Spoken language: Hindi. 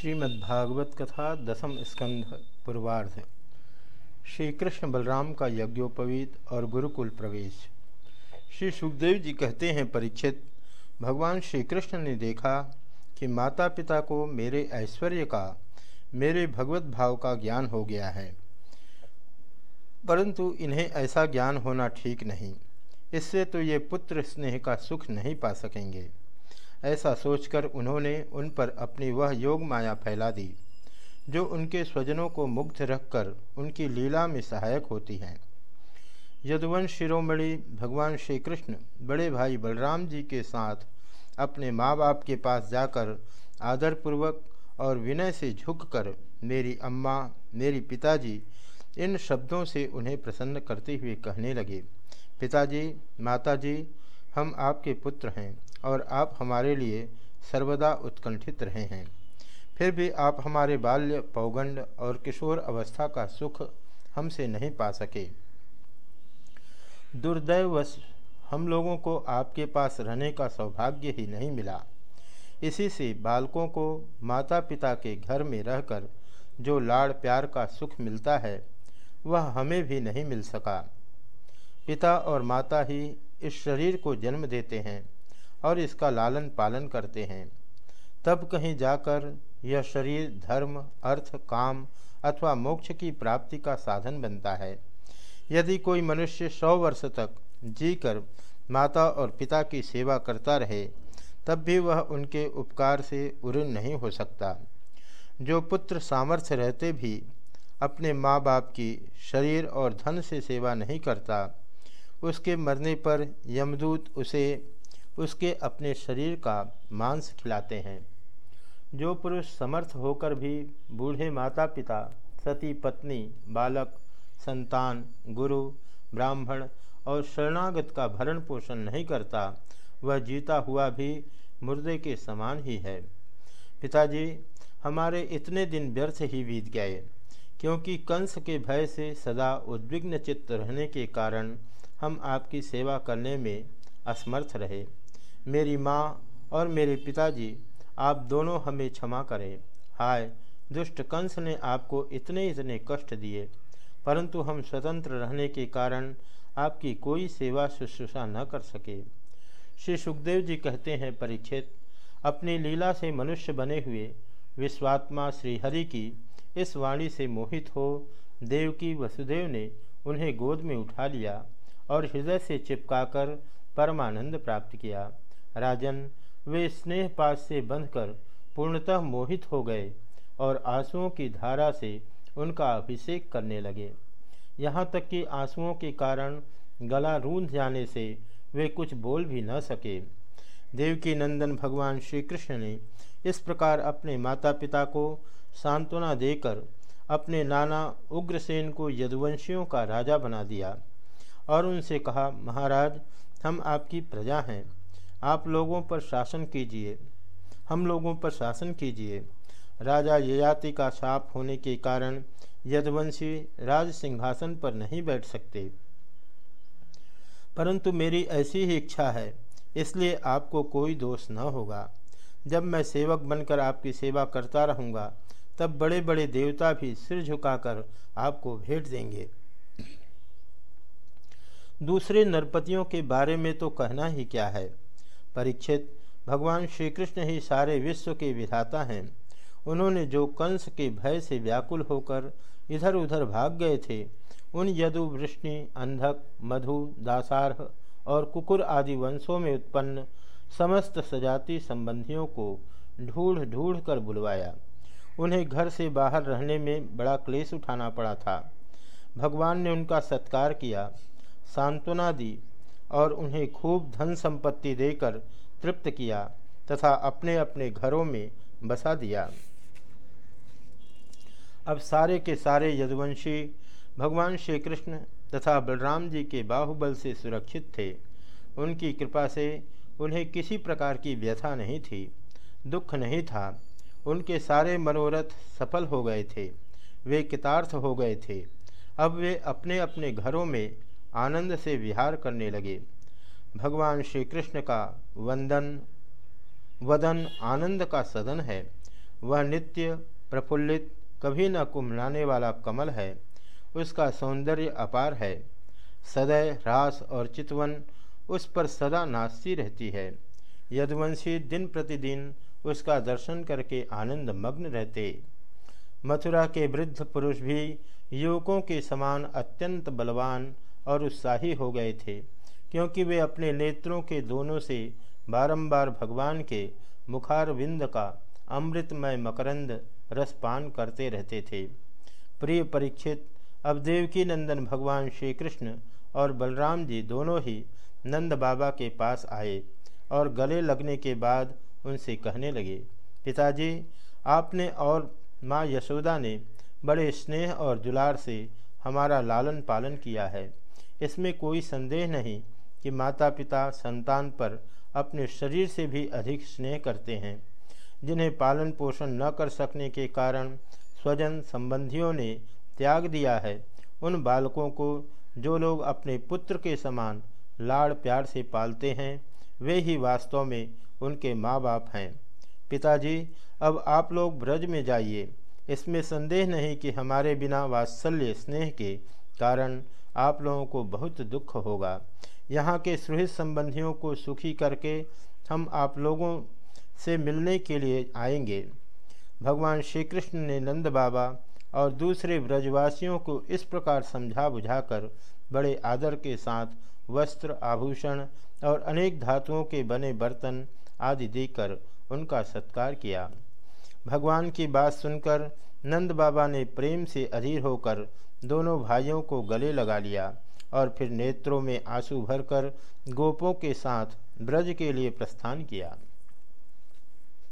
श्रीमद्भागवत कथा दसम स्कंध, पूर्वार्ध। श्री कृष्ण बलराम का यज्ञोपवीत और गुरुकुल प्रवेश। श्री सुखदेव जी कहते हैं परीक्षित, भगवान श्री कृष्ण ने देखा कि माता पिता को मेरे ऐश्वर्य का, मेरे भगवत भाव का ज्ञान हो गया है। परंतु इन्हें ऐसा ज्ञान होना ठीक नहीं। इससे तो ये पुत्र स्नेह का सुख नहीं पा सकेंगे। ऐसा सोचकर उन्होंने उन पर अपनी वह योग माया फैला दी, जो उनके स्वजनों को मुग्ध रखकर उनकी लीला में सहायक होती हैं। यदुवंश शिरोमणि भगवान श्री कृष्ण बड़े भाई बलराम जी के साथ अपने माँ बाप के पास जाकर आदरपूर्वक और विनय से झुककर मेरी अम्मा, मेरी पिताजी इन शब्दों से उन्हें प्रसन्न करते हुए कहने लगे, पिताजी, माताजी, हम आपके पुत्र हैं। और आप हमारे लिए सर्वदा उत्कंठित रहे हैं। फिर भी आप हमारे बाल्य, पौगंड और किशोर अवस्था का सुख हमसे नहीं पा सके। दुर्दैवश हम लोगों को आपके पास रहने का सौभाग्य ही नहीं मिला। इसी से बालकों को माता पिता के घर में रहकर जो लाड़ प्यार का सुख मिलता है, वह हमें भी नहीं मिल सका। पिता और माता ही इस शरीर को जन्म देते हैं। और इसका लालन पालन करते हैं। तब कहीं जाकर यह शरीर, धर्म, अर्थ, काम अथवा मोक्ष की प्राप्ति का साधन बनता है। यदि कोई मनुष्य सौ वर्ष तक जीकर माता और पिता की सेवा करता रहे, तब भी वह उनके उपकार से उऋण नहीं हो सकता। जो पुत्र सामर्थ्य रहते भी अपने माँ बाप की शरीर और धन से सेवा नहीं करता, उसके मरने पर यमदूत उसे उसके अपने शरीर का मांस खिलाते हैं। जो पुरुष समर्थ होकर भी बूढ़े माता पिता सती पत्नी, बालक, संतान, गुरु, ब्राह्मण और शरणागत का भरण पोषण नहीं करता, वह जीता हुआ भी मुर्दे के समान ही है। पिताजी, हमारे इतने दिन व्यर्थ ही बीत गए, क्योंकि कंस के भय से सदा उद्विग्न चित्त रहने के कारण हम आपकी सेवा करने में असमर्थ रहे। मेरी माँ और मेरे पिताजी, आप दोनों हमें क्षमा करें। हाय, दुष्ट कंस ने आपको इतने इतने कष्ट दिए, परंतु हम स्वतंत्र रहने के कारण आपकी कोई सेवा शुश्रूषा न कर सके। श्री सुखदेव जी कहते हैं परीक्षित, अपनी लीला से मनुष्य बने हुए, विश्वात्मा श्रीहरि की इस वाणी से मोहित हो, देव की वसुदेव ने उन्हें गोद में उठा लिया और हृदय से चिपकाकर परमानंद प्राप्त किया। राजन वे स्नेह पास से बंधकर पूर्णतः मोहित हो गए और आंसुओं की धारा से उनका अभिषेक करने लगे। यहाँ तक कि आंसुओं के कारण गला रूंध जाने से वे कुछ बोल भी न सके। देवकी नंदन भगवान श्री कृष्ण ने इस प्रकार अपने माता पिता को सांत्वना देकर अपने नाना उग्रसेन को यदुवंशियों का राजा बना दिया और उनसे कहा, महाराज, हम आपकी प्रजा हैं। आप लोगों पर शासन कीजिए। हम लोगों पर शासन कीजिए। राजा ययाति का शाप होने के कारण यदवंशी राज सिंहासन पर नहीं बैठ सकते। परंतु मेरी ऐसी ही इच्छा है, इसलिए आपको कोई दोष न होगा। जब मैं सेवक बनकर आपकी सेवा करता रहूँगा, तब बड़े बड़े देवता भी सिर झुकाकर आपको भेंट देंगे। दूसरे नरपतियों के बारे में तो कहना ही क्या है? परीक्षित भगवान श्री कृष्ण ही सारे विश्व के विधाता हैं। उन्होंने जो कंस के भय से व्याकुल होकर इधर उधर भाग गए थे, उन यदु, वृष्णि, अंधक, मधु, दासारह और कुकुर आदि वंशों में उत्पन्न समस्त सजाति संबंधियों को ढूंढ ढूंढ कर बुलवाया। उन्हें घर से बाहर रहने में बड़ा क्लेश उठाना पड़ा था। भगवान ने उनका सत्कार किया। सांत्वना दी। और उन्हें खूब धन संपत्ति देकर तृप्त किया तथा अपने अपने घरों में बसा दिया। अब सारे के सारे यदुवंशी भगवान श्री कृष्ण तथा बलराम जी के बाहुबल से सुरक्षित थे। उनकी कृपा से उन्हें किसी प्रकार की व्यथा नहीं थी, दुख नहीं था। उनके सारे मनोरथ सफल हो गए थे, वे कितार्थ हो गए थे। अब वे अपने अपने घरों में आनंद से विहार करने लगे। भगवान श्री कृष्ण का वंदन, वदन आनंद का सदन है। वह नित्य, प्रफुल्लित, कभी न कुमलाने वाला कमल है। उसका सौंदर्य अपार है। सदैव ह्रास और चितवन उस पर सदा नाचती रहती है। यदुवंशी दिन प्रतिदिन उसका दर्शन करके आनंद मग्न रहते। मथुरा के वृद्ध पुरुष भी युवकों के समान अत्यंत बलवान और उत्साही हो गए थे, क्योंकि वे अपने नेत्रों के दोनों से बारंबार भगवान के मुखारविंद का अमृतमय मकरंद रसपान करते रहते थे। प्रिय परीक्षित, अब देवकी नंदन भगवान श्री कृष्ण और बलराम जी दोनों ही नंद बाबा के पास आए और गले लगने के बाद उनसे कहने लगे, पिताजी, आपने और माँ यशोदा ने बड़े स्नेह और दुलार से हमारा लालन पालन किया है। इसमें कोई संदेह नहीं कि माता पिता संतान पर अपने शरीर से भी अधिक स्नेह करते हैं। जिन्हें पालन पोषण न कर सकने के कारण स्वजन संबंधियों ने त्याग दिया है, उन बालकों को जो लोग अपने पुत्र के समान लाड़ प्यार से पालते हैं, वे ही वास्तव में उनके माँ बाप हैं। पिताजी, अब आप लोग ब्रज में जाइए। इसमें संदेह नहीं कि हमारे बिना वात्सल्य स्नेह के कारण आप लोगों को बहुत दुख होगा। यहाँ के सुहृद संबंधियों को सुखी करके हम आप लोगों से मिलने के लिए आएँगे। भगवान श्री कृष्ण ने नंद बाबा और दूसरे ब्रजवासियों को इस प्रकार समझा बुझाकर बड़े आदर के साथ वस्त्र, आभूषण और अनेक धातुओं के बने बर्तन आदि देकर उनका सत्कार किया। भगवान की बात सुनकर नंद बाबा ने प्रेम से अधीर होकर दोनों भाइयों को गले लगा लिया और फिर नेत्रों में आँसू भरकर गोपों के साथ ब्रज के लिए प्रस्थान किया।